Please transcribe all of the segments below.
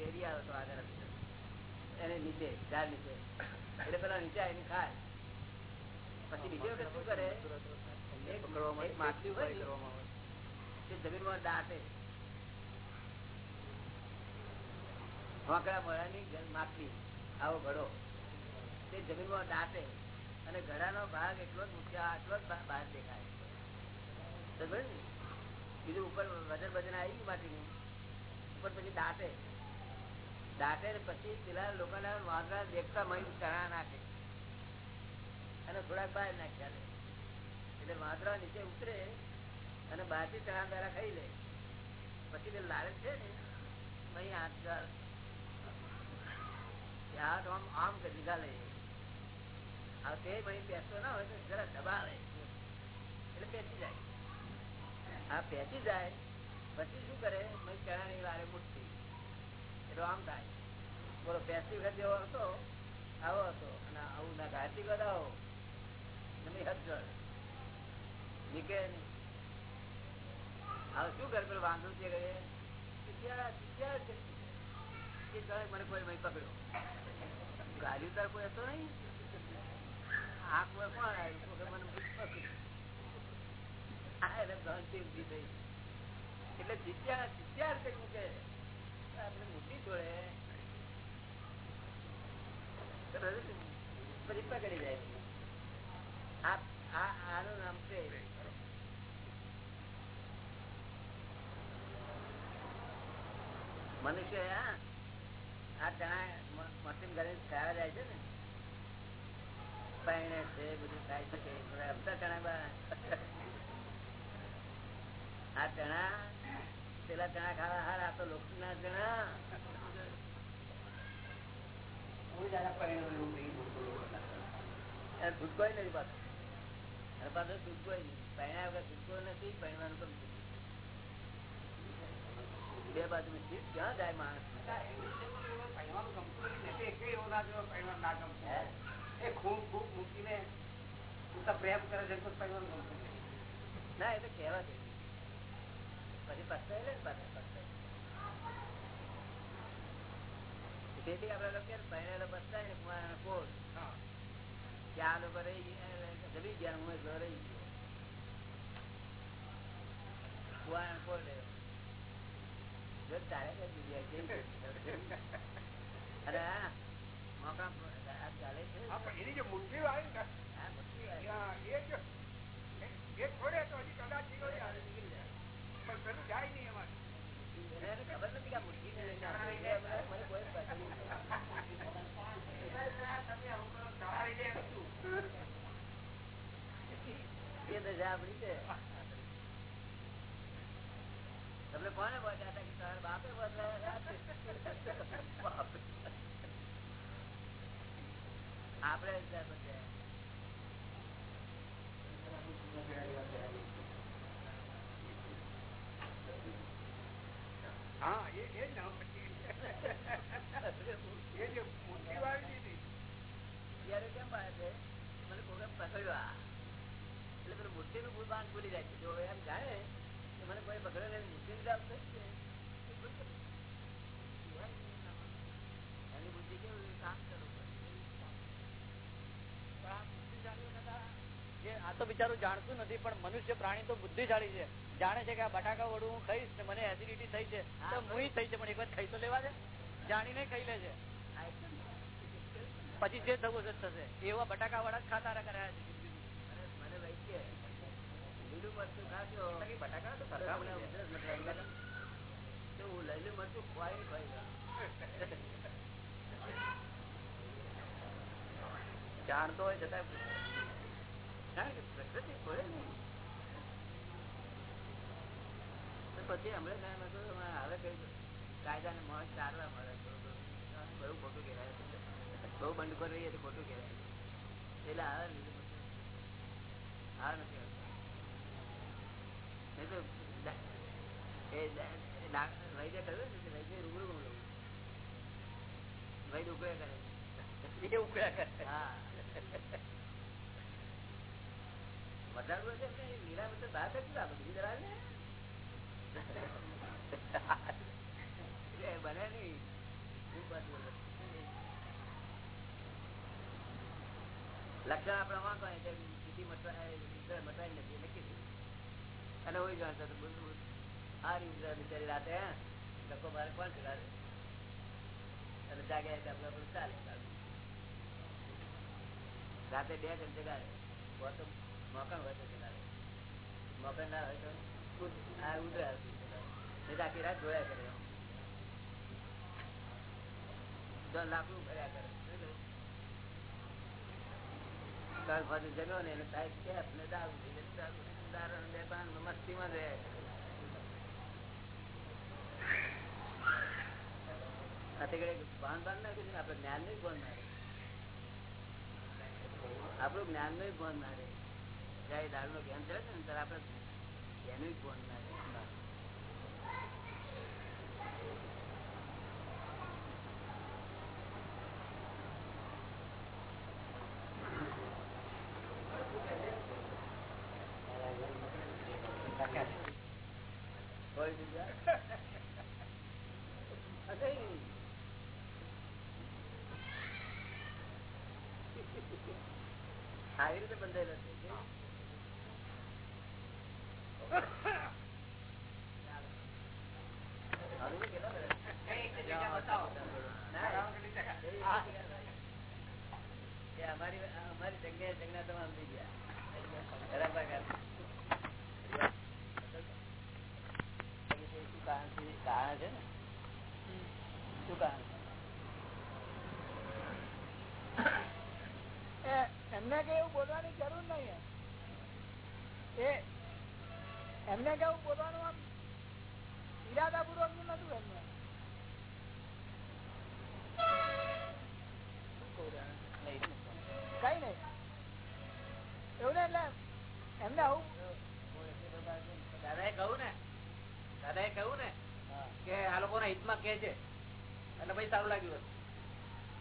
Dairy આવે તો આગળ એને નીચે ઝાડ નીચે. એટલે પેલા નીચે આવીને ખાય. પછી બીજી વખત શું કરે? એક માછલી હોય તે જમીનમાં દાટે વાંકડા મળાની માછલી આવો ઘડો. તે જમીનમાં દાટે અને ઘડાનો ભાગ એટલો જ મુખ્ય આટલો જ બહાર દેખાય. બીજું ઉપર વજન વજન આવી ગયું માટીનું ઉપર પછી દાટે દાટે પછી પેલા લોકોના વાંદરા દેખતા મહી ચણા નાખે. અને થોડાક બહાર નાખ્યા લે એટલે વાંદરા નીચે ઉતરે અને બહારથી ચણા દારા ખાઈ લે. પછી તે લાલચ છે ને મહી હાથ આમ આમ કરી દીધા આ તે મહી પેસતો ના હોય તો જરા દબાવે. એટલે પેસી જાય. આ પેચી જાય, પછી શું કરે? મહી ચણાની વારે મુઠ્ઠી એટલે આમ થાય, બોલો પેસી વખત જેવો હતો, આવો હતો, અને આવું ના ઘાતી કરાવો ગાડી તાર કોઈ હતો નહીં? આંખ કોઈ કોણ આવ્યું? તો મને પકડ્યું. એટલે ચિત્યાર કરી મૂકે આપણે મૂકી મનુષ્ય આ ચણા મશીન ઘરે ખાવા જાય છે ને પાઈને છે બધું ખાઈ શકે બધા ચણા આ ચણા પેલા ચણા ખાવા હાર તો લોકો ના ચણા એને છૂટકો નથી પાછો. અને પાછો છૂટકો નહીં. પહેણ્યા વગર છૂટકો નથી પહેણવાનું પણ બે બાજુ સીટ ક્યાં જાય માણસ? પ્રેમ કરે છે તો પહેરવાનું ગમતું ના એ તો કહેવા દે. પછી પસ્તાય ને તેથી આપડે લોકો પહેરેલો પસ્તાય ને કુંવારાનો કે આ લોકો રહી ગયા જમી ગયા હું એટલો રહી ગયો. કુંવારાનો કોટ રહ્યો તારે કઈ જગ્યાએ અરે હા મોકા ચાલે છે. એની જે આવી ને એ છોડે તો હજી કદાચ પેલું જાય નહીં એમાં એને ખબર નથી કે આ મુઠ્ઠીને લઈને આપણે એટલે મને કોઈ પકડ્યું એ દશા આપડી છે તમને કોને બોલ્યા હતા કે તારા બાપે બોલાયા બાપે. આપણે જ ત્યાં બોલ્યા. હા એ એ જ ને પછી એ જે મુઠ્ઠી વાળી દીધી ત્યારે કેમ પાડે છે મને આ. એટલે પેલું મૂર્તિ નું બાંધ ભૂલી જાય છે જો એમ જાણે કે મને કોઈ પકડે મૂર્તિ નું કામ થઈ છે એ ભૂલ કરે. સિવાય નહીં એનામાં. એની બુદ્ધિ કેવું કામ કરવું આ બુદ્ધિશાળીઓ કરતા જે આ તો બિચારું જાણતું નથી પણ મનુષ્ય પ્રાણી તો બુદ્ધિશાળી છે. જાણે છે કે આ બટાકા વડું હું ખાઈશ ને મને એસિડિટી થઈ છે. તો હું થઈ છે પણ એક વાર ખાઈ તો લેવા છે જાણીને ખાઈ લે છે. પછી જે થવું છે થશે. એવા બટાકા વાળા જ ખાતા કર્યા છે. મરચું ખાજો બટાકા તો નથી હું મરચું ખવાય ખવાય જાણતો હોય છતાં કારણ કે પ્રકૃતિ ખોળે નહીં. પછી હમણાં હવે કઈ કાયદા ને મોજ ચાલવા મળે બહુ ખોટું કહેવાય. બહુ બંધ રહીએ તો ખોટું કહેવાય. એટલે આવે લીધું બધું હા નથી બને નહીં. લક્ષણ સ્થિતિ મટવાય નથી અને હોય જાણતો તો બોલ આ રીતે બિચારી રાતે ધક્કો મારે કોણ ચડાવે અને જાગે એટલે આપણે આપણું ચાલે. રાતે બે જણ હોય તો મોકણ હોય તો જગાડે મોકણ ના હોય તો આ ઉધરા આખી રાત જોયા કરે. જો લાકડું કર્યા કરે. કાલ ફરી જમ્યો ને, એને સાહેબ કે આપણે દારૂ દારૂ. મસ્તીમાં રહે. ભાન ભાન ના કર્યું આપડે જ્ઞાનનું ભાન મારે. આપણું જ્ઞાનનું ભાન મારે. જયારે દારૂ નો જ્ઞાન ચડે છે ને ત્યારે આપડે એનું ભાન ના રહે કોઈ બીજા અરે આવી રીતે છે આવી રીતે કેટલા બધા? ના, એ અમારી અમારી જગ્યાએ જગ્યા તમામ થઈ ગયા બરાબર શું કારણ છે કારણ છે ને શું કારણ છે એ એમને કે એવું બોલવાની જરૂર નહીં એમ. એ એમને કેવું બોલવાનું આમ? ઈરાદા પૂર્વકનું નતું એમને. કઈ નઈ એવું ને એટલે એમને આવું દાદા એ કહ્યું ને દાદા એ કહ્યું ને કે આ લોકો હિતમાં કે છે. એટલે પછી સારું લાગ્યું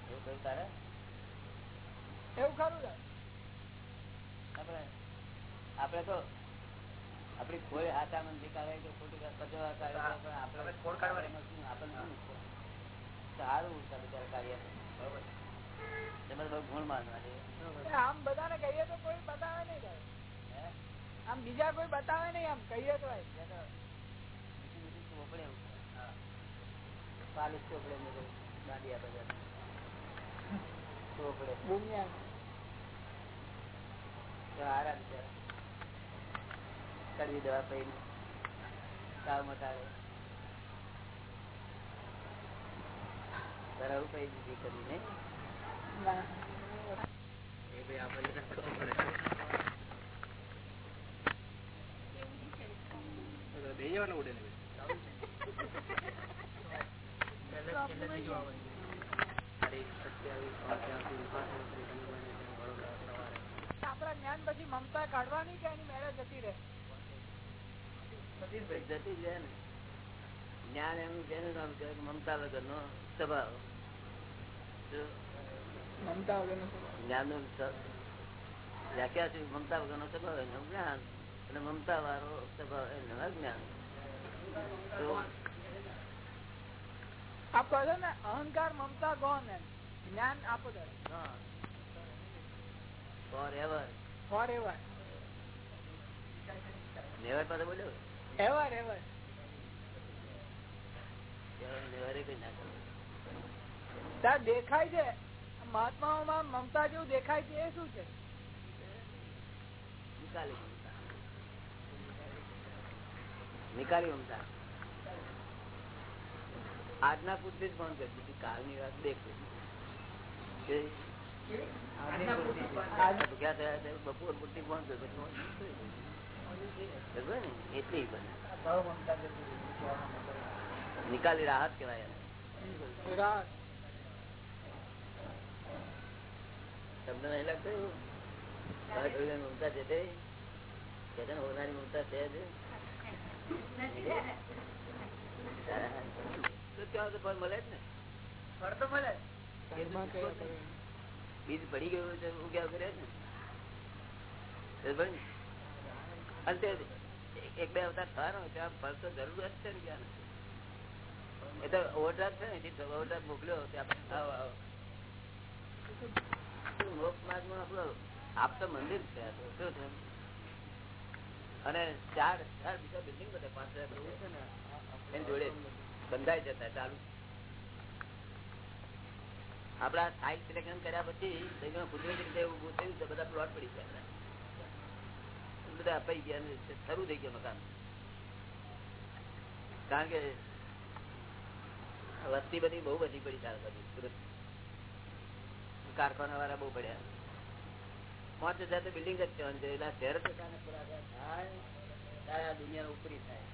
એવું કહ્યું તારે? એવું ખરું આપડે આપણે આપણે તો આપડી કોઈ હાથા મંદી કાઢે કે ખોટી આપણે ખોડ કાઢવાની. આપણને સારું બિચારા કાર્ય. બરોબર. ગુણ માનવા છે આમ બધાને કહીએ તો કોઈ બતાવે નહીં તારે. આમ બીજા કોઈ બતાવે નહીં આમ કહીએ તો બીજું ચોપડે દાંડિયા બિચારા. કડવી દવા પૈને. તાવ મટાડે. આવું કઈ દીધી કરી નહીં. એ ભાઈ આપણે ખબર પડે. બે જવાનું ઉડે ને આપણા જ્ઞાન પછી મમતા કાઢવાની કે એની મેળે જતી રહે? જતી ને જ્ઞાન એમ જેનું નામ છે મમતા વગર નો સ્વભાવ મમતા વગરનો જ્ઞાનનું વ્યાખ્યા છે મમતા વગર નો સ્વભાવ એનું જ્ઞાન અને મમતા વાળો સ્વભાવ એનો અજ્ઞાન. આપ કહો ને અહંકાર મમતા એમ. જ્ઞાન આપો દે for ever for ever never પાસે બોલ્યો? દેખાય છે. મહાત્માઓમાં મમતા જેવું દેખાય છે એ શું છે? નિકાલી મમતા. આજના પૂરતી જ પણ કરતી કાલની વાત દેખ. કે ભૂખ્યા થયા છે, બપોર પૂરતી પણ કરતો એટલી બને નિકાલી રાહત કેવાય એને. રાત તમને નહીં લાગતું એવું? તારે જોઈને મમતા છે તે કે છે ને હોનારી મમતા છે જ? તો ત્યાં તો ફળ મળે જ ને ફળ તો મળે બીજ પડી ગયું છે ઉગ્યા કરે જ ને બરાબર અને તે એક બે અવતાર થવાનો ફળ તો જરૂર જ છે ને એ તો ઓવરડ્રાફ્ટ છે ને એથી મોકલ્યો, ત્યાં આપણે આવો મોક્ષ માર્ગમાં આપણું આપ તો મંદિર છે શું છે? અને ચાર ચાર બીજા બિલ્ડિંગ બધા પાંચ હજાર છે ને જોડે બંધાઈ જતા ચાલુ. આપડા સાઈડ સિલેક્શન કર્યા પછી કુદરતી રીતે એવું થયું બધા પ્લોટ પડી ગયા. બધા અપાઈ ગયા અને શરૂ થઈ ગયા મકાન. કારણ કે વસ્તી બધી બહુ બધી પડી ચાલે બધી સુરત કારખાના વાળા બહુ પડ્યા. પાંચ હજાર તો બિલ્ડિંગ જ કહેવાનું છે. એટલે શહેર તો કાને પૂરા થાય ત્યારે આ દુનિયા ઉપરી થાય.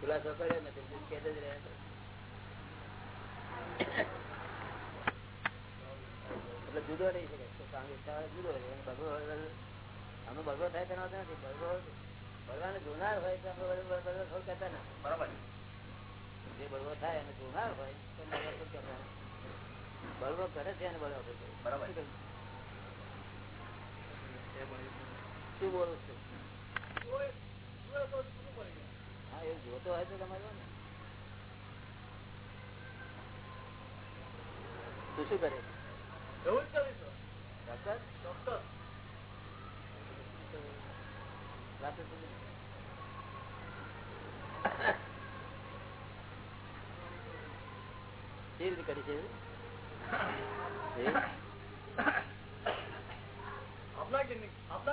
ખુલાસો કર્યો ને બિલ્ડિંગ કે જ રહ્યા તો. એટલે જુદો રહી શકે. જુદો ભગવો અમે ભગવો થાય તેનો નથી. ભગવો ભગવાન જોનાર હોય તો અમે બરોબર થોડું કહેતા ના. બરાબર. જે ભગવો થાય અને જોનાર હોય તો બળવો તો કહેતા બળવો કરે છે અને કરે બરાબર. શું બોલું છું? હા એ જોતો હોય તો તમારે ને. તું શું કરે એવું જ કરીશું. ડોક્ટર ડોક્ટર રાતે કરે? કેવી રીતે કરી છે? આપના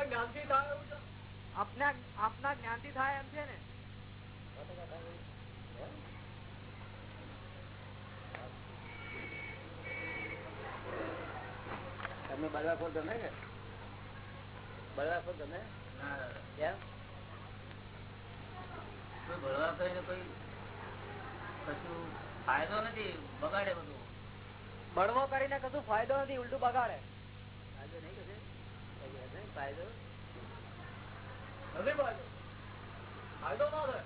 જ્ઞાનથી થાય એવું છે? આપના જ્ઞાનથી થાય એમ છે ને સો ટકા થાય એવું? એમ? તમને બળવાખોર ગમે ને બળવાખોર ગમે? કેમ? કોઈ કશું ફાયદો નથી બગાડે બધું. બળવો કરીને કશું ફાયદો નથી ઉલટું બગાડે. ફાયદો નહીં કશે ને ફાયદો? નથી ફાયદો. ફાયદો ન થાય.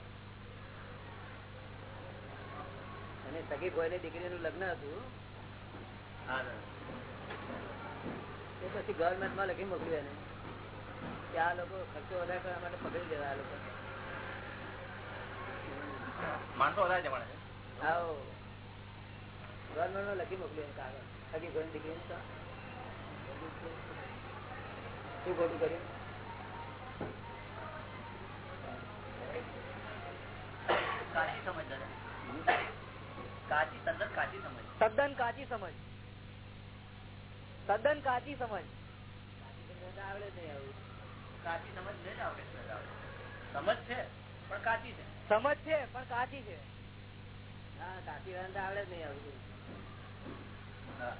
અને સગી ભાઈ દીકરીનું લગ્ન હતું. હા. એ પછી ગવર્મેન્ટમાં લખી મોકલ્યું એને. કે આ લોકો ખર્ચો વધારે કરવા માટે પકડી દેવા આ લોકો. માણસો વધારે છે. આવો. ગવર્મેન્ટમાં લખી મોકલ્યું કાગળ. સગી ભાઈ દીકરી શું ખોટું કર્યું? કાચી સમજ કાચી તદ્દન કાચી સમજ. તદ્દન કાચી સમજ. તદ્દન કાચી સમજ આવડે કાચી સમજ આવડે કાચી સમજ છે, પણ કાચી છે હા, કાચી વાળા આવડે નહીં આવું હા.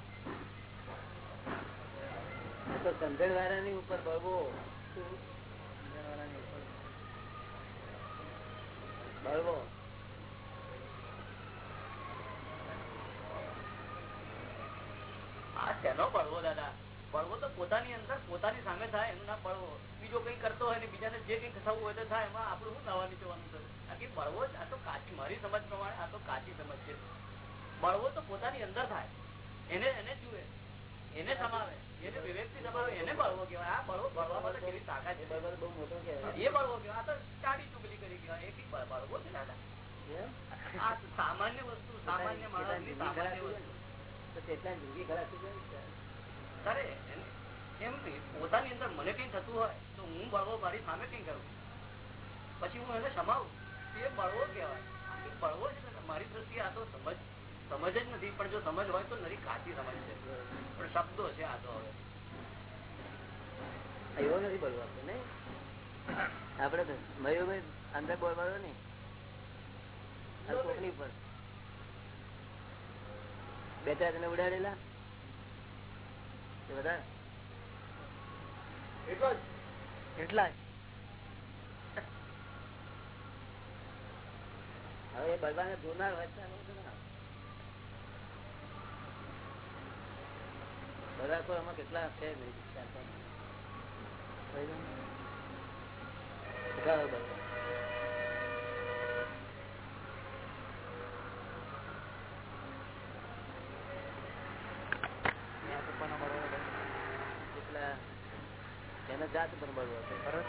તો સમજણ સમજણ વાળાની ઉપર બળવો શેનો બળવો દાદા. પડવો તો પોતાની અંદર પોતાની સામે થાય એનું ના પડવો. બીજો કઈ કરતો હોય ને બીજાને જે કઈ થવું હોય તો થાય એમાં આપણું શું નવા નીચવાનું છે બાકી પડવો આ તો કાચી મારી સમજ પ્રમાણે આ તો કાચી સમજ છે. પડવો તો પોતાની અંદર થાય. એને એને જુએ. એને સમાવે. એને વિવેકથી સમાવે. એને બળવો કહેવાય. આ બળવો બળવામાં તો કેવી તાકાત છે. બહુ મોટો કહેવાય. એ બળવો કહેવાય. આ તો ચાડી ચુગલી કરી કહેવાય. એ બળવો છે દાદા. આ સામાન્ય વસ્તુ સામાન્ય માણસની સામાન્ય વસ્તુ. તો જિંદગી ખરાબ થઈ જાય એમ- એમ પોતાની અંદર મને કઈ થતું હોય તો હું બળવો મારી સામે કઈ કરું? પછી હું એને સમાવું? એ બળવો કહેવાય. બળવો જ મારી દ્રષ્ટિએ આ તો સમજ સમજ જ નથી. પણ જો સમજ હોય તો નરી કાચી સમજ છે. પણ શબ્દો છે આ તો હવે. એવો નથી બોલવા નહીં? આપડે મયુરભાઈ અંદર બોલવાનો નહીં. કોકની પર બે ચાર જણે ઉડાડેલા? બધા? એટલા હવે ભગવાન જોનાર બધા તો આમાં કેટલા છે ભાઈ, ચાર પાંચ. હોય ને? કેટલા હોય બળવા? કેટલા એના જાત પર બળવો છે ખરો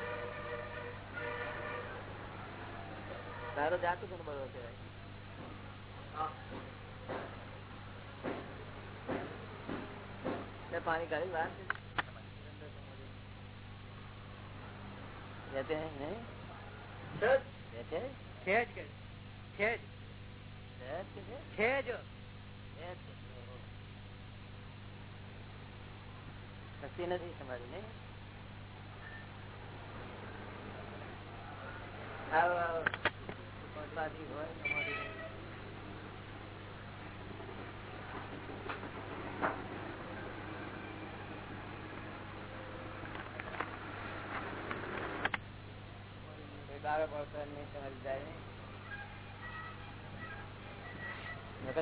તારો જાતું છે. બરોબર કહેવાય પાણી કાઢી વાર છે? રહેતે હૈ નહીં રહેતે હૈ? છે જ કે છે જ રહેત કે છે? છે જ રહેત કે છે. ઓહો. શક્તિ નથી તમારી નહીં આવો આવો પહોંચવાથી હોય તમારી બાળક વળતર નહીં સમજ જાય નહીં નકર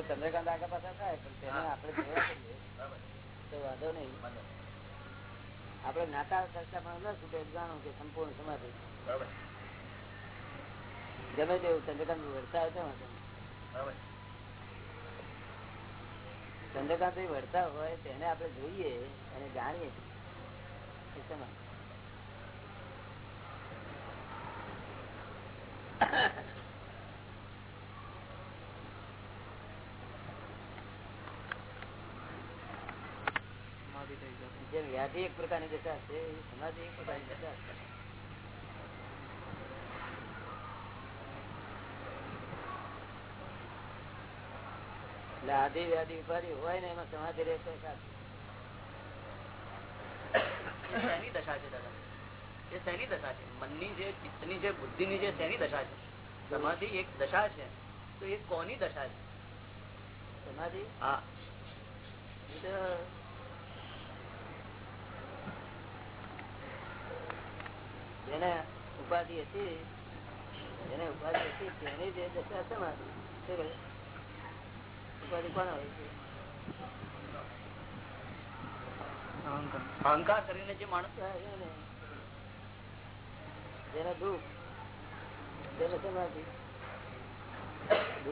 ચંદ્રકાંત આગળ પાછા થાય પણ તેને આપણે કરીએ તો વાંધો નહીં આપણે નાતા ચર્ચામાં ન છૂટે જાણો કે સંપૂર્ણ સમાધિ. ગમે તેવું ચંદ્રકાંત વાંધો નહીં. ચંદ્રકાંત વરસાવ હોય તેને આપણે જોઈએ અને જાણીએ જે વ્યાધિ એક પ્રકારની દશા છે એ સમાધિ એક પ્રકારની દશા છે એટલે આધિ વ્યાધિ ઉપાધિ હોય ને એમાં સમાધિ રહે તો સાચું. એ શેની દશા છે દાદા? એ શેની દશા છે? મનની જે ચિત્તની જે બુદ્ધિની જે શેની દશા છે? સમાધિ એક દશા છે. તો એ કોની દશા છે? સમાધિ? હા. એ જેને ઉપાધિ હતી જેને ઉપાધિ હતી તેની જે દશા સમાધિ શું કહ્યું?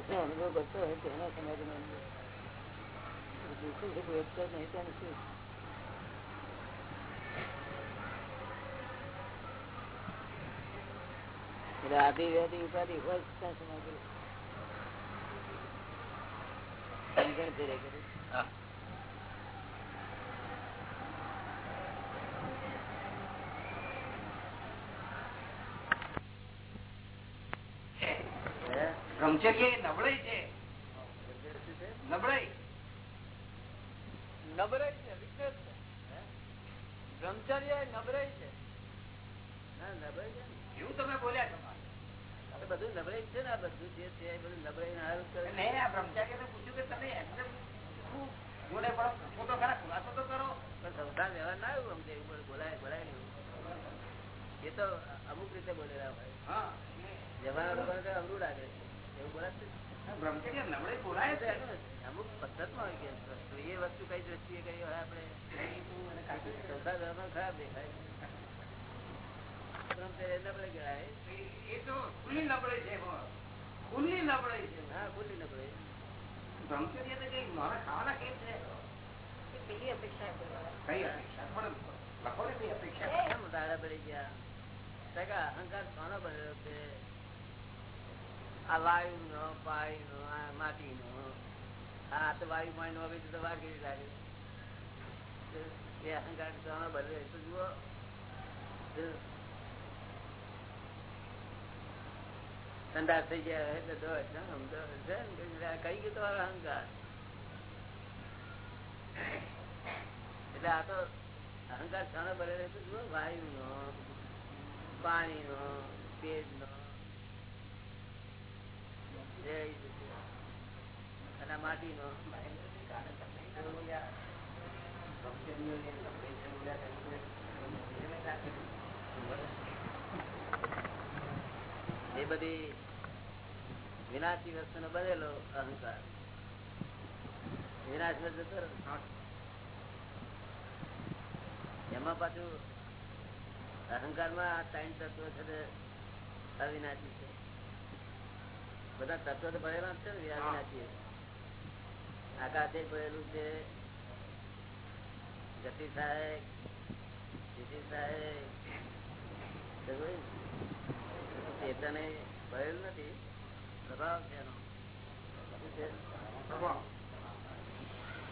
છે અનુભવ કરતો હોય તેને નો અનુભવ દુઃખી વેચતો જ નહીં શું એટલે આદિ વ્યાધિ ઉપાધિ હોય ત્યાં સમાધિ સમજણ ફેરે કરી હા. હે? બ્રહ્મચર્ય એ નબળાઈ છે નબળાઈ નબળાઈ છે વિશેષ છે બ્રહ્મચર્ય એ નબળાઈ છે ના નબળાઈ છે ને. એવું તમે બોલ્યા છો આ તો બધું નબળાઈ છે ને આ બધું જે છે એ બધું નબળાઈ ને હારું કરે નહીં આ બ્રહ્મચાર્ય પૂછ્યું કે તમે એકદમ બોલે પણ તો ખરા ખુલાસો તો કરો. પણ સંસ્થા વ્યવહાર ના આવ્યું અમને એવું બોલાય બોલાય નહીં. એ તો અમુક રીતે બોલેલા ભાઈ હા. વ્યવહાર તો અમરું લાગે છે. એવું બોલાતું જ બ્રહ્મચર્ય નબળાઈ બોલાય છે. અમુક પદ્ધતમાં હોય કે એ વસ્તુ કઈ દ્રષ્ટિએ કઈ હોય આપણે? સંસાર વ્યવહારમાં ખરાબ દેખાય અહંકાર કોનો બનેલો છે આ વાયુ નો પાણી નો આ માટી નો આ તો વાયુ પાણી નો હવે તો વાર લાગે એ અહંકાર કોનો બનેલો એ તો જુઓ તો થઈ ગયા કઈ ગયો તમારો અહંકાર. એટલે આ તો અહંકાર શાનો જુઓ વાયુ નો પાણી નો તેજ નો અને માટી નો એ બધી વિનાશી વસ્તુ નો બનેલો અહંકાર. વિનાશ એમાં પાછું અહંકારમાં ત્રણ તત્વો છે અવિનાશી છે. બધા તત્વો તો ભરેલા છે ને, અવિનાશી. આકાશે ભરેલું છે. ગતિ સહાયક સ્થિતિ સહાયક ચેતને ભરેલ નથી છે એનો.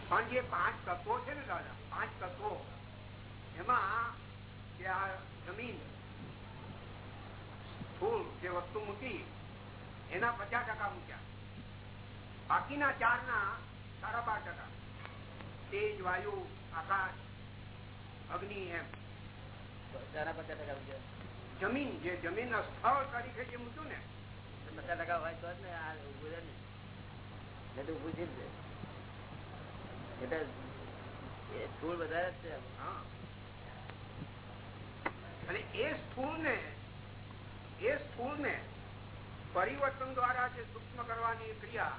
પણ જે પાંચ તત્વો છે ને દાદા પાંચ તત્વો એમાં કે આ જમીન ફૂલ જે વસ્તુ મૂકી એના પચાસ ટકા મૂક્યા બાકીના ચાર ના સાડા બાર ટકા તેજ વાયુ આકાશ અગ્નિ એમ ચારના પચાસ ટકા રૂપિયા. જમીન જે જમીન સ્થળ તરીકે જે મૂક્યું ને બધા ટકા હોય તો જ ને આ ઉભું રહે ને તો ઉભું છે એટલે એ સ્થૂળ વધારે જ છે હા. અને એ સ્થૂળ ને એ સ્થૂળ ને પરિવર્તન દ્વારા જે સૂક્ષ્મ કરવાની ક્રિયા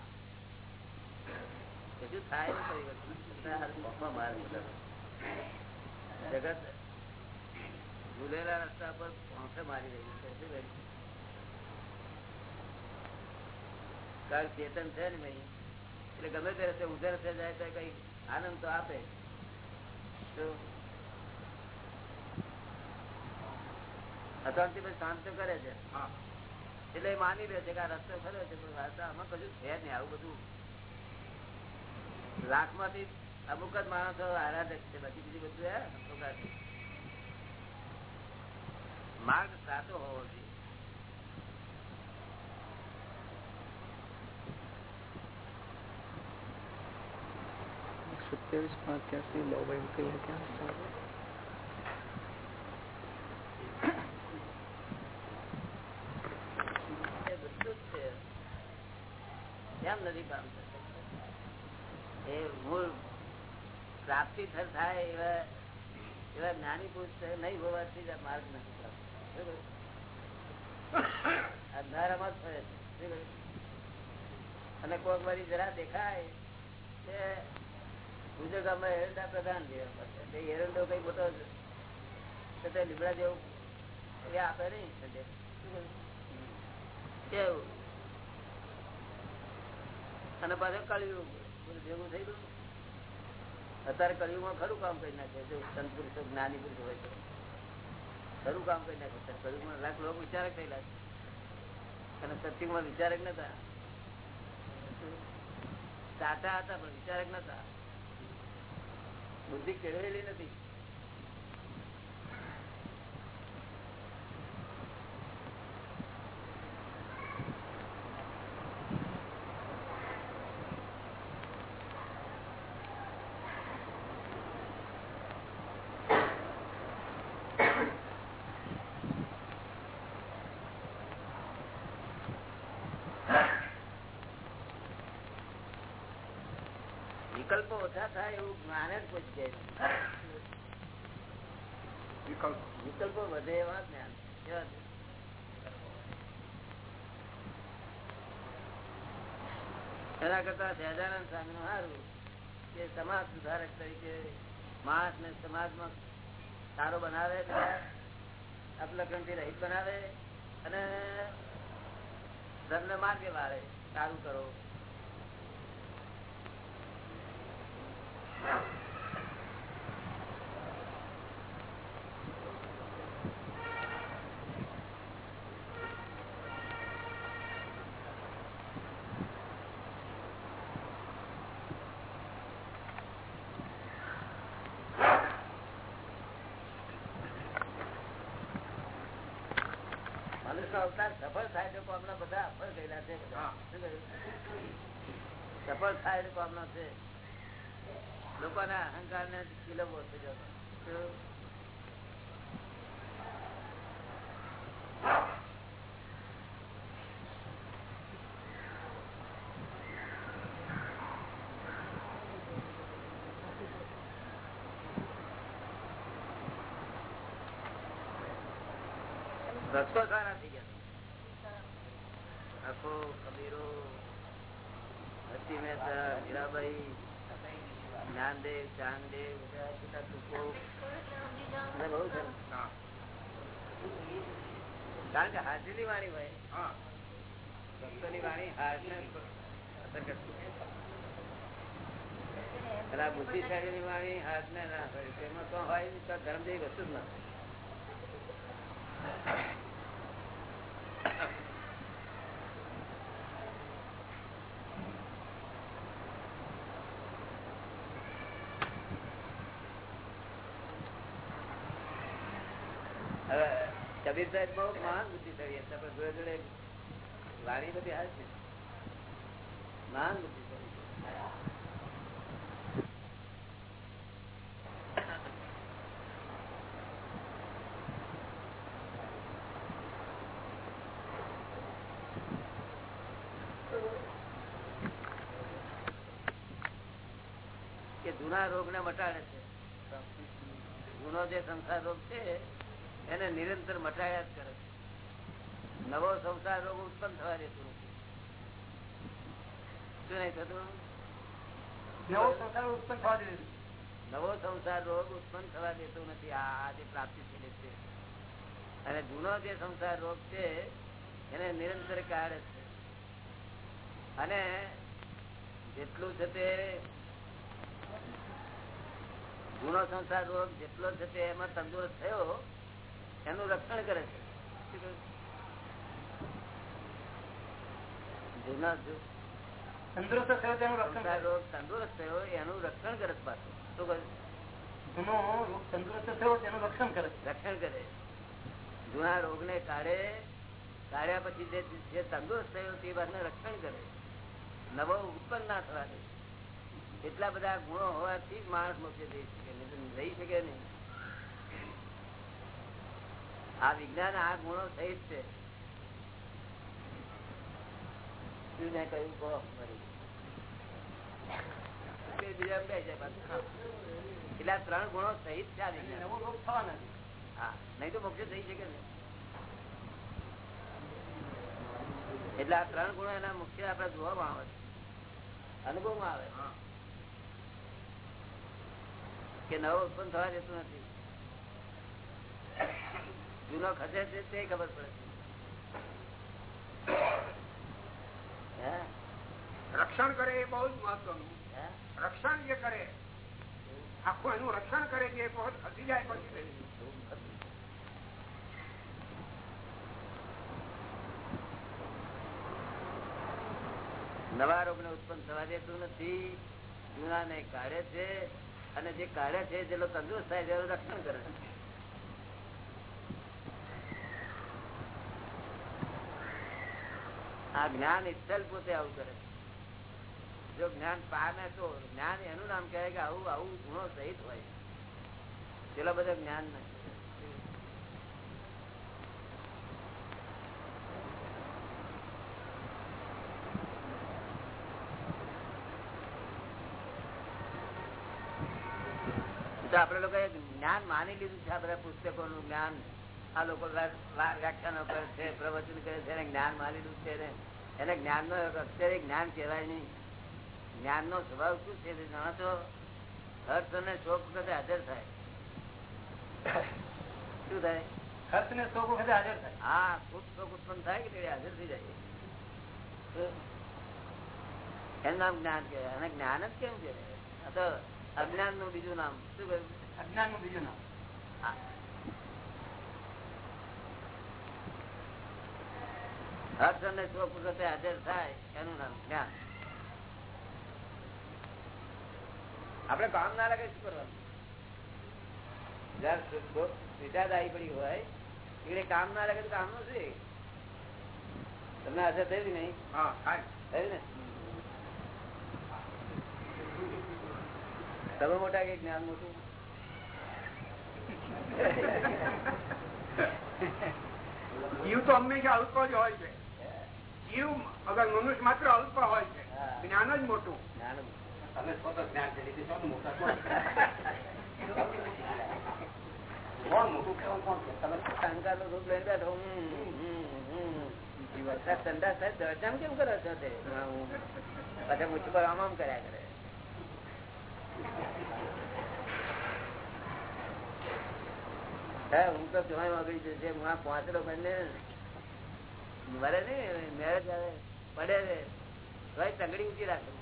કશું થાય પરિવર્તન. બધા. જગત ભૂલેલા રસ્તા પર પહોંચે મારી રહ્યું છે. કારણ ચેતન છે ને ભાઈ એટલે ગમે તે રસ્તે ઉધર રસ્તે જાય તો કઈ આનંદ તો આપે. અશાંતિ પછી શાંત કરે છે. હા. એટલે એ માની લે છે કે આ રસ્તો ખરો છે પણ વાર્તા આમાં કશું છે નહીં. આવું બધું લાખમાંથી અમુક જ માણસો આરાધક છે બાકી બીજી બધું હે. માર્ગ સાચો હોવો જોઈએ સત્યાવીસ પાંચ ત્યાંસી લો ભાઈ કહીએ ક્યાં એ બધું જ છે કેમ નથી પામતો એ મૂળ પ્રાપ્તિ થ- થાય એવા એવા જ્ઞાની પુરુષ નહીં હોવાથી જ આ માર્ગ નથી પ્રાપ્ત શું કહ્યું? છે. અને કોક મારી જરા દેખાય કે ગુજરાત ગામમાં એરંડા પ્રધાન છે. એરંડો કઈ મોટો છે. લીમડા જેવું એ આપે નહીં. કેવું? અને પાછું કળિયું ભેગું થઈ ગયું. અત્યારે કળિયુગમાં ખરું કામ કરી નાખે સંત પુરુષો, જ્ઞાની પુરુષ હોય તો ખરું કામ કરી નાખે. કળિયુગમાં લાખ લોકો વિચારક થયેલા અને સત્યુગમાં વિચારક નતા. સાચા હતા પણ વિચારક નતા. બુદ્ધિ કેળવેલી નથી. વિકલ્પો ઓછા થાય એવું જ્ઞાન જ પૂછી જાય વિકલ્પો. વધે એવા જ્ઞાન કેવા એના કરતા સહેજાનંદ સ્વામી નું સારું કે સમાજ સુધારક તરીકે માણસ ને સમાજમાં સારો બનાવે અપલગ્નથી રહિત બનાવે અને ધર્મ માર્ગે વાળે સારું કરો. અવતાર સફળ થાય તો કોમના બધા અફળ ગયેલા છે. સફળ થાય તો કોમના છે. લોકોના અહંકાર ને શું? રસ્તો સારા થઈ ગયા આખો કબીરો હસી મહેતા હીરાબાઈ જ્ઞાનદેવ ચાંદદેવ બધા બધા ટૂંકો બધા બહુ સરસ હા કારણ કે હાજરી વાણી હોય હા ભક્તોની વાણી હાજને અસર કરતી અને આ બુદ્ધિશાળી વાણી હાજને ના હોય તેમાં તો હોય નહીં તો ધર્મ જેવી વસ્તુ જ ના કબીર સાહેબ બહુ મહાન બુદ્ધિશાળી હતા, પણ જોડે જોડે વાણી બધી હાલ છે. મહાન કે જૂના રોગ ને મટાડે છે. ગુનો જે સંસાર રોગ છે એને નિરંતર મટાયા જ કરે છે. નવો સંસાર રોગ ઉત્પન્ન થવા દેતું નથી શું નહીં થતું? નવો સંસાર ઉત્પન્ન થવા દે નવો સંસાર રોગ ઉત્પન્ન થવા દેતો નથી. આ આ જે પ્રાપ્તિ થયેલી છે અને જૂનો જે સંસાર રોગ છે એને નિરંતર કાઢે છે. અને જેટલું છે તે જૂનો સંસાર રોગ જેટલો છે તે એમાં તંદુરસ્ત થયો એનું રક્ષણ કરે છે. જૂના જૂ- તંદુરસ્ત થયો તેનું રક્ષણ રોગ તંદુરસ્ત થયો એનું રક્ષણ કરે છે પાછું. શું કહ્યું? જૂનો રોગ તંદુરસ્ત થયો તેનું રક્ષણ કરે રક્ષણ કરે જૂના રોગ ને કાઢે કાઢ્યા પછી જે જે તંદુરસ્ત થયો તે વાતને રક્ષણ કરે નવો ઉત્પન્ન ના થવા દે એટલા બધા ગુણો હોવાથી માણસ મોકલી દઈ શકે રહી શકે નહીં. આ વિજ્ઞાન આ ગુણો સહિત છે. શું ને કહ્યું કહો બીજા બે જાય એટલે ત્રણ ગુણો સહિત છે આ વિજ્ઞાન. નવો રોગ થવાના છે. હા. નહીં તો મોક્ષ થઈ શકે ને. એટલે આ ત્રણ ગુણો એના મુખ્ય આપડે જોવામાં આવે છે. અનુભવમાં આવે. કે નવો ઉત્પન્ન થવા જતું નથી. જૂનો ખસે છે તે ખબર પડે. રક્ષણ કરે એ બહુ જ મહત્વનું. રક્ષણ જે કરે આખું એનું રક્ષણ કરે છે એ બહુ ખસી જાય પછી નવા રોગ ને ઉત્પન્ન થવા દેતું નથી જૂના ને કાઢે છે અને જે કાઢે છે જે તંદુરસ્ત થાય છે રક્ષણ કરે છે. આ જ્ઞાન ઇત્સેલ પોતે આવું કરે જો જ્ઞાન પામે તો જ્ઞાન એનું નામ કહે કે આવું આવું ગુણો સહિત હોય. પેલા બધા જ્ઞાન નથી આપડે લોકો જ્ઞાન માની લીધું છે, આ બધા પુસ્તકો નું જ્ઞાન. આ લોકો વ્યાખ્યાનો કરે છે પ્રવચન કરે છે એને જ્ઞાન માની છે એને જ્ઞાન નો અત્યારે જ્ઞાન કહેવાય નહીં. જ્ઞાન નો સ્વભાવ શું છે જાણો છો? હર્ષ અને શોક વખતે હાજર થાય. શું થાય? હર્ષ ને શોક વખતે હાજર થાય. હા ખૂબ શોક ઉત્પન્ન થાય કે હાજર થઈ જાય. એનું નામ જ્ઞાન કહેવાય. અને જ્ઞાન જ કેમ કહેવાય? આ તો અજ્ઞાનનું બીજું નામ. શું કહ્યું? અજ્ઞાનનું બીજું નામ. હા. હર્ષ અને શોક હાજર થાય એનું નામ જ્ઞાન. આપડે કામ ના લાગે શું કરવાનું? જયારે પડી હોય એટલે કામ ના લાગે તો કામનું શું તમને અસર થઈ નહીં? હા થઈ ને? તમે મોટા કે જ્ઞાન મોટું? જીવ તો હંમેશા અલ્પ જ હોય છે. જીવ અગર મનુષ્ય માત્ર અલ્પ હોય છે જ્ઞાન જ મોટું. તમે સ્વતઃ જ્ઞાન છે કોણ મોટું કેવું કોણ છે? તમે શંકા નું રૂપ લઈને બેઠો. હમ, હમ, હમ. વરસાદ ઠંડા થાય દર્શન કેમ કરો છો તે? હા, હું. પર આમ કર્યા કરે. હું તો જોવા આગળ જશે હું આ પહોંચેલો બંને મરે ને, મેરેજ આવે, પડે તોય તંગડી ઊંચી રાખે.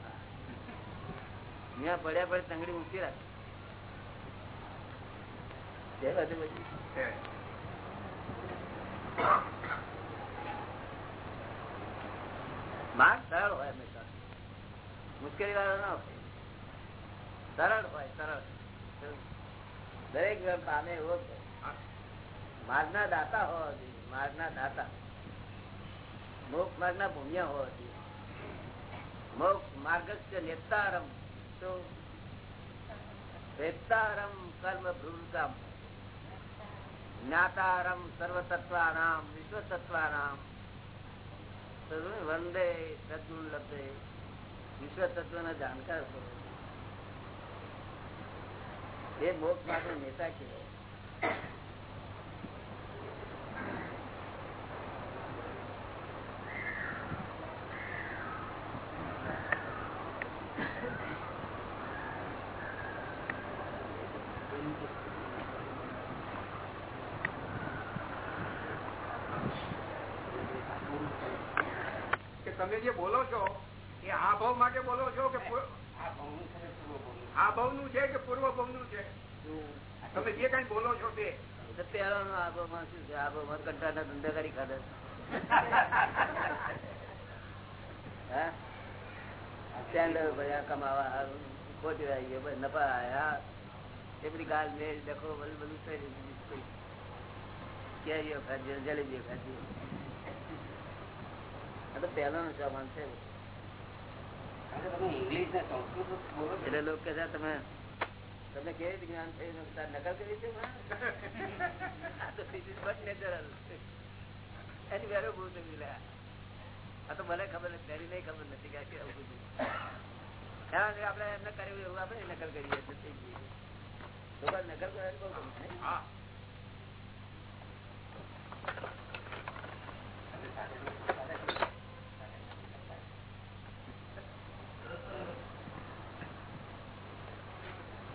ત્યાં પડ્યા પડે તંગડી ઊંચી રાખે. માર્ગ સરળ હોય હંમેશા. મુશ્કેલી વાળો ના હોય. સરળ હોય, સરળ. દરેક પામે એવો માર્ગ ના દાતા હોવા જોઈએ માર્ગના દાતા. મોક્ષ માર્ગના પુણ્ય હોવા જોઈએ મોક્ષ માર્ગ નેતારમ તો નેતારમ કર્મ ભ્રુકામ જ્ઞાતારમ સર્વતત્વાનામ, વિશ્વતત્વાનામ. વંદે સદુર્લભે વિશ્વ તત્વ ના જાણકાર કરો એ મોક્ષ માર્ગ નેતા કહેવાય કે તમે જે બોલો છો એ આ ભાવ માટે બોલો છો કે પૂર્વ- આ ભાવનું છે કે પૂર્વ ભાવનું છે તમે જે કઈ બોલો છો તે. સત્યાનો આબોમાં શું છે? આબોમાં કંટાળના ધંધા કરી ખાધા હા? સ્ટેન્ડર્ડ ભર્યા કમાવા ખોટી આવી ગયો નફા આયા. એ બધી ગાલ મેળ ડખો બધું બધું થઈ. કેરીઓ ખાધી જલેબીઓ ખાધી. આ તો પહેલાનો જમાન છે. એટલે લોકો કે તમે તમને કેવી રીતે જ્ઞાન થયું? નકલ કરી છે. એની વેરો બહુ થઈ આ તો મને ખબર નથી તેની નહીં ખબર નથી કે કેવું બધું. આપણે એમને કર્યું એવું આપણે નકલ કરીએ તો લોકો નકલ કરવાની બહુ ગમે છે. હા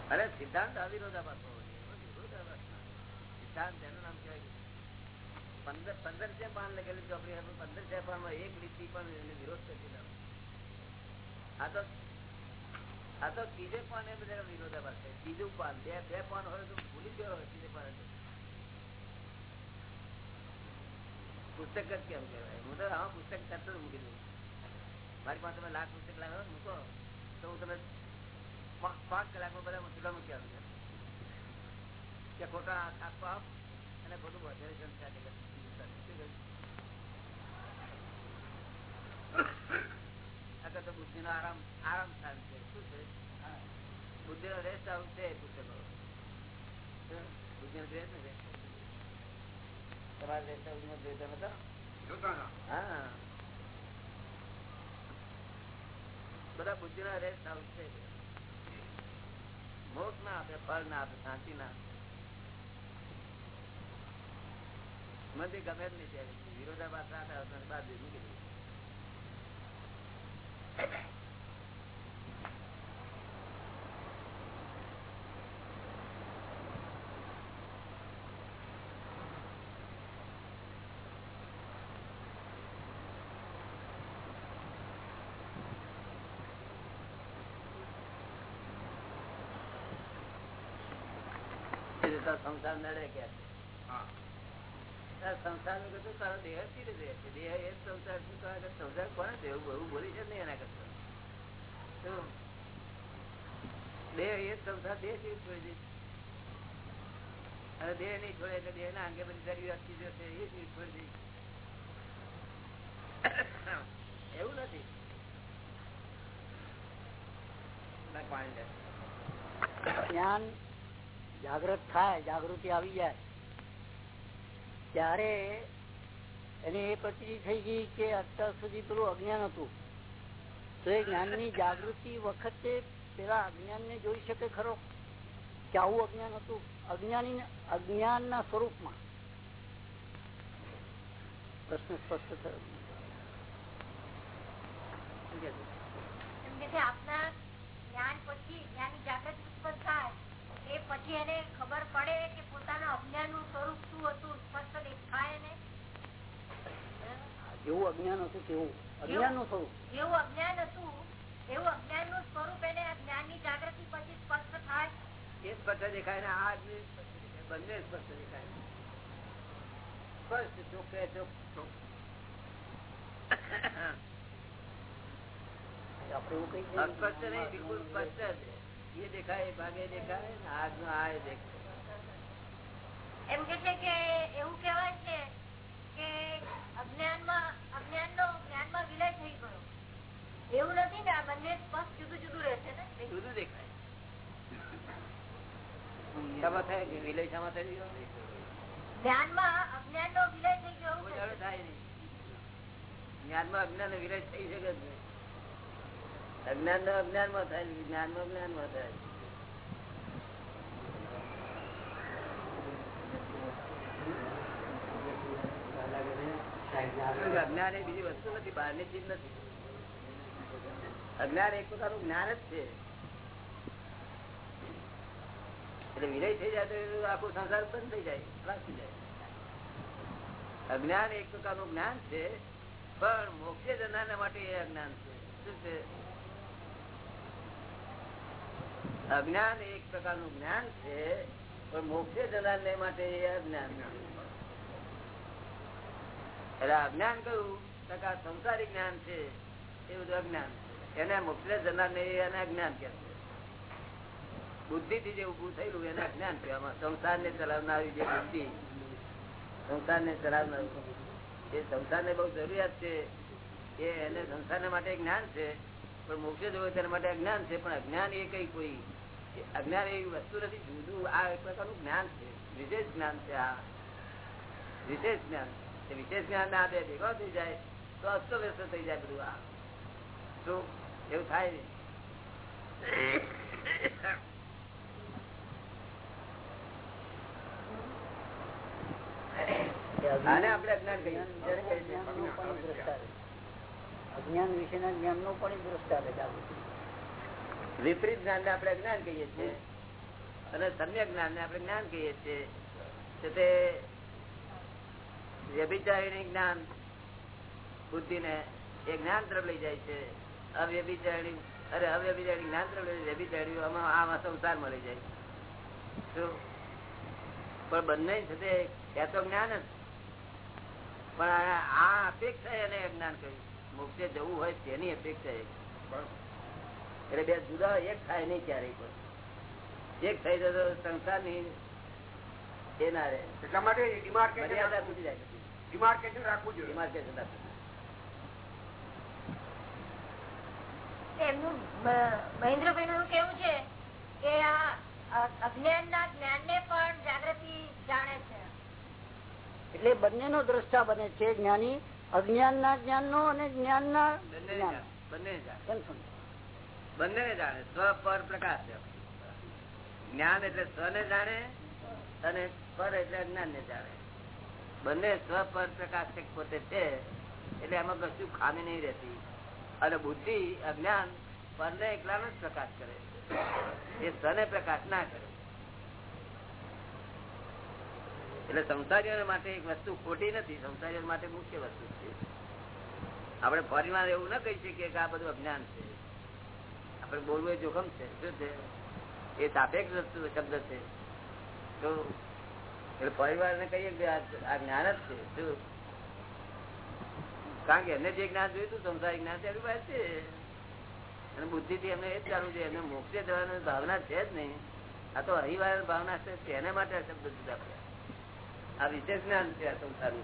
અરે સિદ્ધાંત અવિરોધાભાસ હોવો જોઈએ. એમાં વિરોધાભાસ ના હોય. સિદ્ધાંત એનું નામ કહેવાય પંદર પંદર છે પાન લખેલી ચોપડી આપણે પંદર છે પાનમાં એક લીટી પણ એને વિરોધ કરી ના હોય. આ તો આ તો ત્રીજે પાન એ બધા વિરોધાભાસ છે ત્રીજું પાન બે બે પાન હોય તો ભૂલી ગયો હોય ત્રીજે પાન તો. પુસ્તક જ કેમ કહેવાય હું તો હા પુસ્તક તરત જ મૂકી દઉં મારી પાસે તમે લાખ પુસ્તક લાવ્યો મૂકો તો હું તમે પાંચ કલાકમાં બધા પુસ્તકો મૂકી આવ્યું છે. કે ખોટા આપો આપ અને ખોટું વધારે તો બુદ્ધિ નો આરામ આરામ સ્થાન છે. શું છે બુદ્ધિ નો રેસ્ટ આવું છે પુસ્તકો બુદ્ધિ નો રેસ્ટ નથી. તમારે રેસ્ટ નતો? ના. હા. બધા બુદ્ધિ ના રેસ્ટ આવું છે. મોક્ષ ના આપે ફળ ના આપે શાંતિ ના આપે. મને ગમે જ નહીં ત્યારે વિરોધાભાસ રાખે તો બાદ મૂકી દઉં સંસાર નડે કે સંસારનું કીધું તારો દેહ જ રહે છે દેહ એ સંસાર શું કહે સંસાર કોને છે એવું એવું બોલી છે જ એના કરતા. દેહ એ સંસાર દેહ કેવી છોડી દે? અને દેહ નહીં છોડે એટલે દેહ ના અંગે બધી જરૂરિયાત ચીજો છે એ જ છોડી દે? એવું નથી. પાણી લે. જ્ઞાન જાગૃત થાય, જાગૃતિ આવી જાય. ત્યારે એને એ પ્રતિ થઈ ગઈ કે અત્યાર સુધી પેલું અજ્ઞાન હતું. તો એ જ્ઞાનની જાગૃતિ વખતે પેલા અજ્ઞાન ને જોઈ શકે ખરો કે આવું અજ્ઞાન હતું. અજ્ઞાની અજ્ઞાન ના સ્વરૂપમાં. પ્રશ્ન સ્પષ્ટ થયો. આપના જ્ઞાન પછી જ્ઞાનની જાગૃતિ ઉત્પન્ન થાય. એ પછી એને ખબર પડે કે પોતાના અજ્ઞાનનું સ્વરૂપ શું હતું સ્પષ્ટ દેખાય ને જેવું અજ્ઞાન હતું તેવું અજ્ઞાનનું સ્વરૂપ જેવું અજ્ઞાન હતું એવું અજ્ઞાનનું સ્વરૂપ એને જ્ઞાનની જાગૃતિ પછી સ્પષ્ટ થાય એ સ્પષ્ટ દેખાય ને આ. બંને સ્પષ્ટ દેખાય સ્પષ્ટ ચોખ્ખે ચોખ્ખ. આપડે એવું કઈ સ્પષ્ટ નહીં બિલકુલ સ્પષ્ટ જ. એ દેખાય એ ભાગે દેખાય ને આજનો આ દેખાય. એમ કે છે કે એવું કહેવાય છે કે અજ્ઞાનમાં અજ્ઞાનનો જ્ઞાનમાં વિલય થઈ ગયો. એવું નથી ને આ બંને સ્પષ્ટ જુદું જુદું રહેશે ને? જુદું દેખાય. વિલય શામાં થઈ ગયો? જ્ઞાનમાં અજ્ઞાનનો વિલય થઈ ગયો. થાય નહીં. જ્ઞાનમાં અજ્ઞાન વિલય થઈ શકે જ નહીં. અજ્ઞાન નો અજ્ઞાનમાં થાય જ્ઞાન નો જ્ઞાનમાં થાય. અજ્ઞાન એ બીજી વસ્તુ નથી બહારની ચીજ નથી. અજ્ઞાન એક પ્રકારનું જ્ઞાન જ છે. એટલે વિલય થઈ જાય તો એનું આખું સંસાર બંધ થઈ જાય રાખી જાય. અજ્ઞાન એક પ્રકારનું જ્ઞાન છે પણ મોક્ષે જનાર માટે એ અજ્ઞાન છે. શું છે? અજ્ઞાન એક પ્રકારનું જ્ઞાન છે, પણ મોક્ષે જનાર ને માટે એ અજ્ઞાન એટલે અજ્ઞાન કયું? ટકા સંસારી જ્ઞાન છે, એ બધું અજ્ઞાન એને મોક્ષે જનાર ને એને અજ્ઞાન કે બુદ્ધિ થી જે ઉભું થયેલું એને અજ્ઞાન કહેવામાં સંસાર ને ચલાવનારી જે બુદ્ધિ સંસાર ને ચલાવનાર એ સંસાર ને બહુ જરૂરિયાત છે. એ એને સંસાર માટે જ્ઞાન છે, પણ મોક્ષે જોવે તેના માટે અજ્ઞાન છે, પણ અજ્ઞાન એ કઈ કોઈ અજ્ઞાન એવી વસ્તુ નથી, જુદું આ એક પ્રકારનું જ્ઞાન છે. વિશેષ જ્ઞાન છે આ. વિશેષ જ્ઞાન. છે વિશેષ જ્ઞાન ના બે ભેગો થઈ જાય, તો અસ્તવ્યસ્ત થઈ જાય બધું આ. શું એવું થાય નહીં. અજ્ઞાન કહીએ. છીએ. અજ્ઞાનનું પણ દ્રષ્ટા રહે. વિપરીત જ્ઞાન આપણે અજ્ઞાન કહીએ છીએ. અને સમ્યક જ્ઞાન ને આપણે જ્ઞાન કહીએ છીએ. તે વ્યભિચારીણી જ્ઞાન બુદ્ધિ ને એ જ્ઞાન તરફ લઈ જાય છે. અવ્યભિચારી અરે અવ્યભિચારી જ્ઞાન તરફ લઈ વ્યભિચારી આમાં આમાં સંસાર મળી જાય શું પણ બંને છે તે તો જ્ઞાન જ. પણ આ- અપેક્ષા એને અજ્ઞાન કહ્યું મોક્ષે જવું હોય તેની અપેક્ષા એ એટલે બે જુદા એક થાય નહીં ક્યારેય પણ એક થઈ જતો સંસારની એ ના રહે. એટલા માટે ડિમાર્કેશન મર્યાદા તૂટી જાય પછી. ડિમાર્કેશન રાખવું જોઈએ. Demarcation રાખવું. એમનું મહેન્દ્રભાઈ નું કેવું છે કે આ અજ્ઞાન ના જ્ઞાન ને પણ જાગૃતિ જાણે છે. એટલે બંનેનો દ્રષ્ટા બને છે જ્ઞાની. અજ્ઞાનના જ્ઞાનનો અને જ્ઞાનના બંનેને જ્ઞાન. ના બંને જાણે. એમ ને જાણે, સ્વ પર પ્રકાશ જ્ઞાન એટલે સ્વ ને જાણે અને પર એટલે અજ્ઞાન ને જાણે. બંને સ્વ પર પ્રકાશ પોતે છે, એટલે એમાં કશું ખામી નહીં રહેતી. અને બુદ્ધિ, અજ્ઞાન પરને એકલાનો જ પ્રકાશ કરે એ સ્વને પ્રકાશ ના કરે. એટલે સંસારીઓ માટે એક વસ્તુ ખોટી નથી, સંસારીઓ માટે મુખ્ય વસ્તુ છે. આપણે ફોરીમાં એવું ના કહી શકીએ કે આ બધું અજ્ઞાન છે. આપણે બોલવું એ જોખમ છે. શું છે? એ સાપેક્ષ શબ્દ છે. તો પરિવાર ને કહીએ કે આ જ્ઞાન જ છે. શું? કારણ કે એમને જે જ્ઞાન જોયું હતું, સંસારિક જ્ઞાન તે પાસે છે. અને બુદ્ધિ થી એમને એ જ જાણવું છે. એમને મોક્ષે જવાની ભાવના છે જ નહીં. આ તો હરિવાર ભાવના છે. તેના માટે આ શબ્દ જુદા પડ્યા. આ વિશેષ જ્ઞાન છે આ સંસારનું.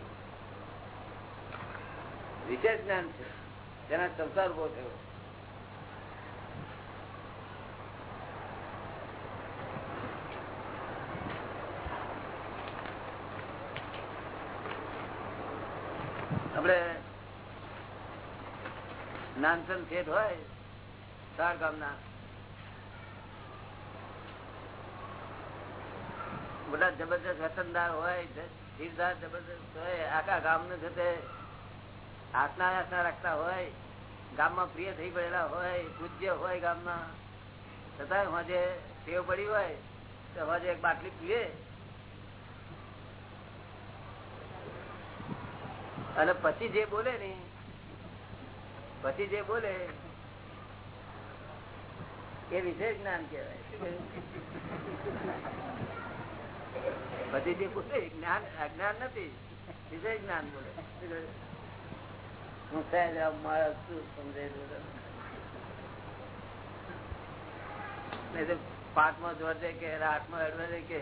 વિશેષ જ્ઞાન છે. જેના સંસાર ઊભો થયો. આપડે નાનસન શેઠ હોય, ચાર ગામના. બધા જબરજસ્ત વતનદાર હોય ધીરદાર જબરદસ્ત હોય, આખા ગામ ને છે તે હાથના આસના રાખતા હોય, ગામમાં પ્રિય થઈ પડેલા હોય, પૂજ્ય હોય ગામમાં. છતાં હોજે ટેવ પડી હોય તો હોજે એક બાટલી પીએ અને પછી જે બોલે ને પછી જે બોલે, એ વિશેષ જ્ઞાન કેવાય પછી જે બોલે જ્ઞાન અજ્ઞાન નથી વિશેષ જ્ઞાન બોલે. હું સહેજ મારા શું સમજાય પાંચમો જોડે કે આઠમો અડવે કે,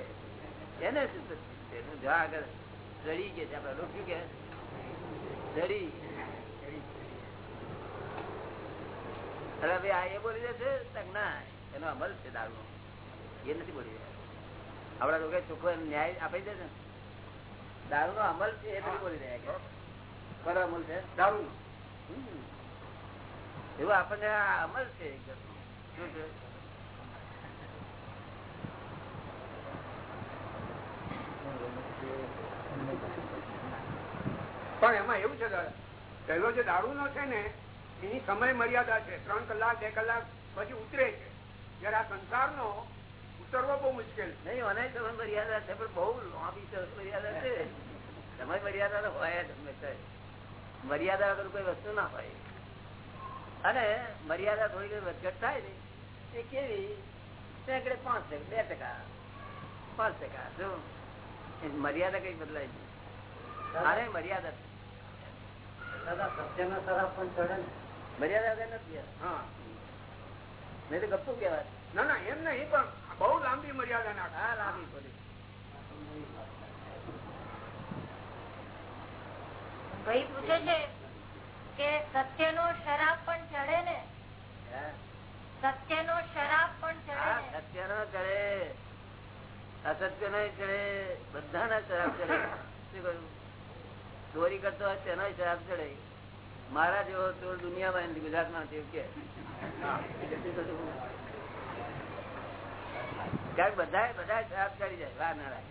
એને શું થશે? છે જો આગળ રડી ગયા છે આપડે રોક્યું કે અરે ભાઈ આ એ બોલી જશે ના એનો અમલ છે દારૂ એ નથી બોલી રહ્યા. આપડા લોકો ચોખ્ખો ન્યાય આપી દે છે દારૂ નો અમલ છે એ નથી બોલી રહ્યા કે. ખરો અમલ છે? દારૂ. એવું આપણને આ અમલ છે શું છે? પણ એમાં એવું છે પેલો જે દારૂ નો છે ને, એની સમય મર્યાદા છે. ત્રણ કલાક, બે કલાક પછી ઉતરે છે. જયારે આ સંસાર નો ઉતરવો બહુ મુશ્કેલ છે. નહીં, મને સમય મર્યાદા છે, પણ બહુ લાંબી મર્યાદા છે. સમય મર્યાદા તો હોય જ હંમેશા. મર્યાદા વગર કોઈ વસ્તુ ના હોય. અને મર્યાદા થોડી કઈ વધઘટ થાય ને, એ કેવી? આગળ પાંચ ટકા બે ટકા. પાંચ ટકા શું મર્યાદા કઈ બદલાય છે આને મર્યાદા છે. સત્યનો શરાબ પણ ચડે ને મર્યાદા વગર નથી હા. નહીં તો ગપ્પુ કહેવાય. ના ના એમ નહીં પણ બહુ લાંબી મર્યાદા નાખે. હા લાંબી પડી. ભાઈ પૂછે છે કે સત્યનો શરાબ પણ ચડે ને? હા? સત્યનો શરાબ પણ ચડે હા, ને? સત્ય નો ચડે. અસત્ય નો ચડે. બધા શરાબ ચડે. શું કહ્યું? ચોરી કરતો હોય તેનો શરાબ ચડે. મારા જેવો ચોર દુનિયામાં નથી ગુજરાતમાં નથી કે. બધા બધા શરાબ ચડી જાય. વાર ના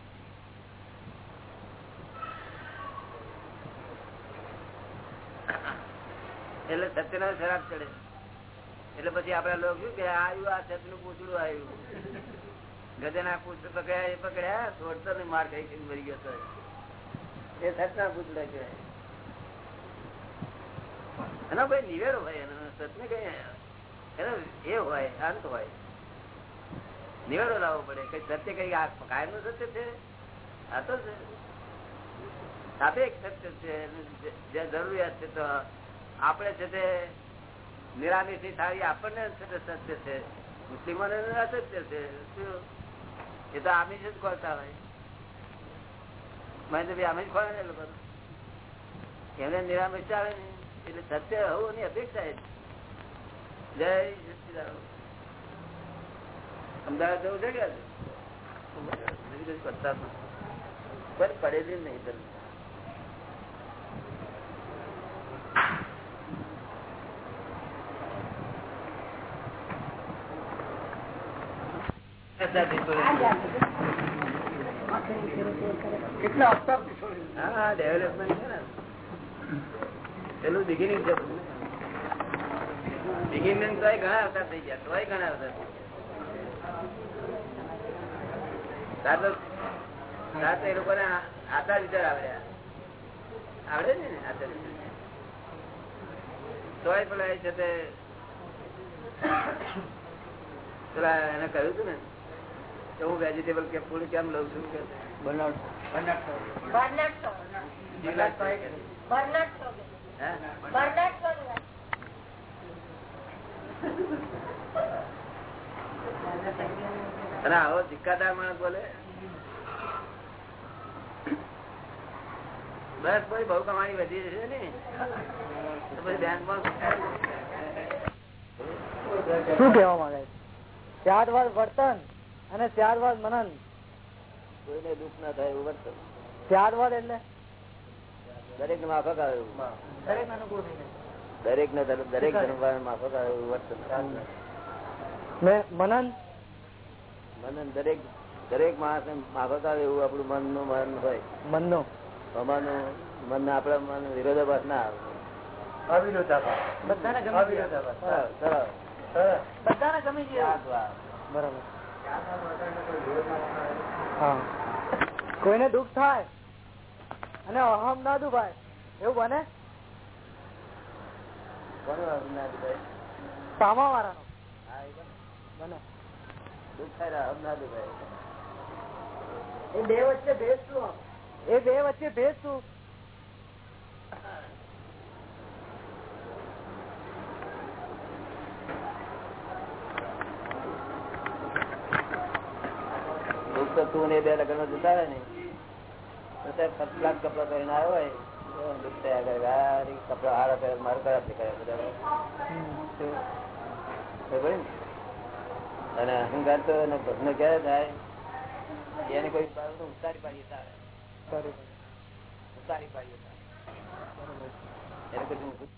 એટલે સત્ય નો શરાબ ચડે. એટલે પછી આપડા લોકો શું કે આવ્યું આ સતનું પૂછડું આવ્યું ગજના પૂછ પકડ્યા, એ પકડ્યા, તોડતો ને માર ખાઈ મરી ગયો એ સતના કહેવાય. એનો ભાઈ નિવેડો હોય, એનો સત ને કઈ, એનો એ હોય, અંત હોય. નિવેડો લાવવો પડે, કઈ સત્ય કઈ કાયમનું સત્ય છે? આ તો છે. સાપેક્ષ સત્ય છે જે- જરૂરિયાત છે તો આપણે છે તે નિરામિષી થાળી આપણને છે તે સત્ય છે. મુસ્લિમોને અસત્ય છે. શું? એ તો આમિષ જ કરતા હોય. મને તો બી આમિષ ને લોકો. એમને જ. અમદાવાદ જવું છે કે? કરતા જ પડેલી જ નહીં કેટલા હપ્તાથી છોડી હા ડેવલપમેન્ટ છે ને પેલું છે. લોકોને આચાર વિચાર આવડ્યા આવડે. ને આચાર વિચાર પેલા એ છે પેલા એને કહ્યું હતું ને કે હું વેજીટેબલ કે ફૂડ કેમ લઉં છું કે બર્નટ શો જીવલાટ થાય કે બર્નટ શો હે? બર્નટ શો ની વાત. અને આવો ચિક્કાદાર માણસ બોલે બસ ભાઈ બહુ કમાણી વધી જશે ને તો પછી બેંકમાં શું કેવા માંગે છે? ત્યારબાદ વર્તન? અને ત્યારબાદ મનન. કોઈને દુઃખ ના થાય એવું વર્તન. ત્યારબાદ એટલે? દરેક ને માફક આવે દરેક ને દરેક ધર્મ માફક આવે એવું વર્તન. ને મનન? દરેક દરેક માણસ માફક આવે એવું આપણું મનનું મન હોય. નું અમારું મન આપડા મન વિરોધાભાસ ના આવે. બધાને ગમી સરળ. બધાને ગમી વાત. બરાબર. કોઈને દુઃખ થાય અને અહમ ના દુભાય એવું બને? સામા વાળાનો બને. દુઃખ થાય અહમ ના. એ બે વચ્ચે ભેજ શું એ બે વચ્ચે ભેજ શું દુઃખ તો ને બે લગ્ન જતા રહે ને ફર્સ્ટ ક્લાસ કપડો આવ્યો હોય તો દુઃખ થયા કરે કે આ રી કપડો હારા પહેરે મારે ખરાબ દેખાય બધા શું? ખબર ને? અને અહંકાર તો એને ભગ્ન ક્યારે થાય? એને કોઈ પાડે તો ઉતારી પાડીએ તારે. ઉતારી પાડીએ એને કશું